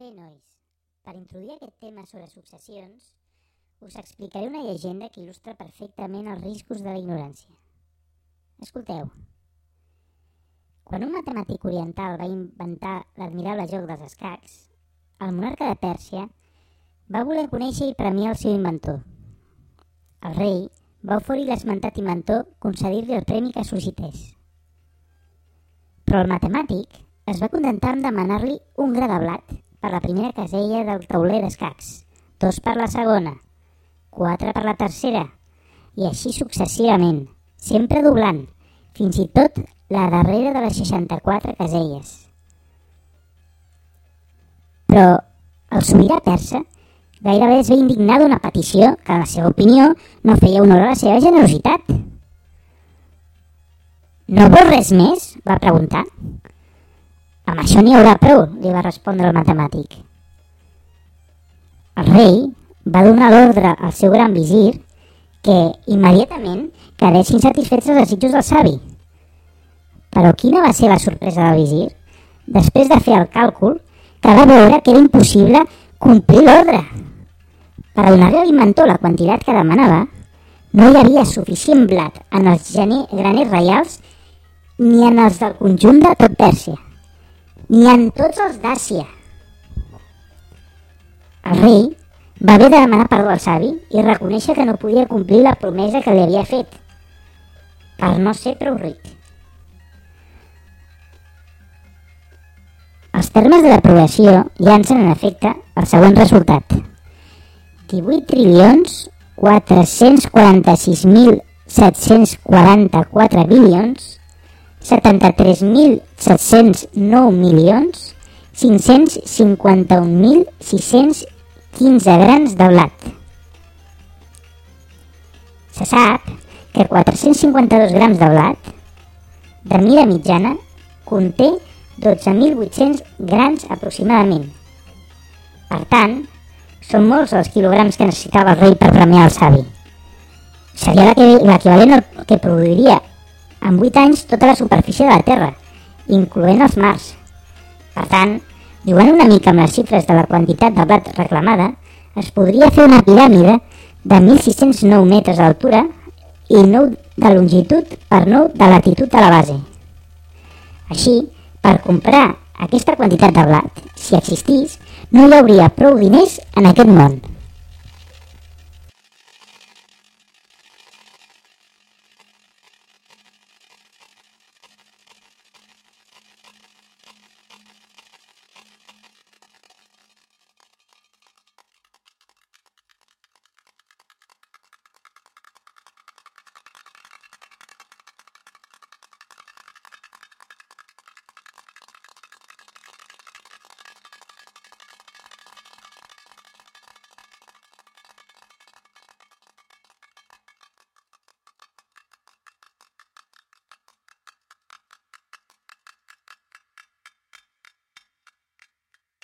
Bé, nois, per introduir aquest tema sobre successions, us explicaré una llegenda que il·lustra perfectament els riscos de la ignorància. Escolteu. Quan un matemàtic oriental va inventar l'admirable joc dels escacs, el monarca de Pèrsia va voler conèixer i premiar el seu inventor. El rei va oferir l'esmentat inventor concedir-li el premi que sol·licités. Però el matemàtic es va contentar amb demanar-li un gra de blat per la primera casella del tauler d'escacs, dos per la segona, quatre per la tercera, i així successivament, sempre doblant, fins i tot la darrera de les 64 caselles. Però el sobirà persa gairebé es va indignar d'una petició que, en la seva opinió, no feia honor a la seva generositat. No vols res més? va preguntar. Amb això n'hi haurà prou, li va respondre el matemàtic. El rei va donar l'ordre al seu gran visir que immediatament quedessin satisfets els desitjos del savi. Però quina va ser la sorpresa del visir? Després de fer el càlcul, que va veure que era impossible complir l'ordre. Per donar-li a l'inventor la quantitat que demanava, no hi havia suficient blat en els graners reials ni en els del conjunt de tot Pèrsia ni en tots els d'Àsia. El rei va haver de demanar perdó al savi i reconèixer que no podia complir la promesa que li havia fet, per no ser prou ric. Els termes de l'aprovació llancen en efecte el següent resultat. 18 trilions 446.744 bilions 73.709 milions 551.615 grans de blat. Se sap que 452 grams de blat de mida mitjana conté 12.800 grans aproximadament. Per tant, són molts els quilograms que necessitava el rei per premiar el savi. Seria l'equivalent al que produiria en 8 anys tota la superfície de la Terra, incloent els mars. Per tant, jugant una mica amb les xifres de la quantitat de blat reclamada, es podria fer una piràmide de 1.609 metres d'altura i 9 de longitud per 9 de latitud de la base. Així, per comprar aquesta quantitat de blat, si existís, no hi hauria prou diners en aquest món.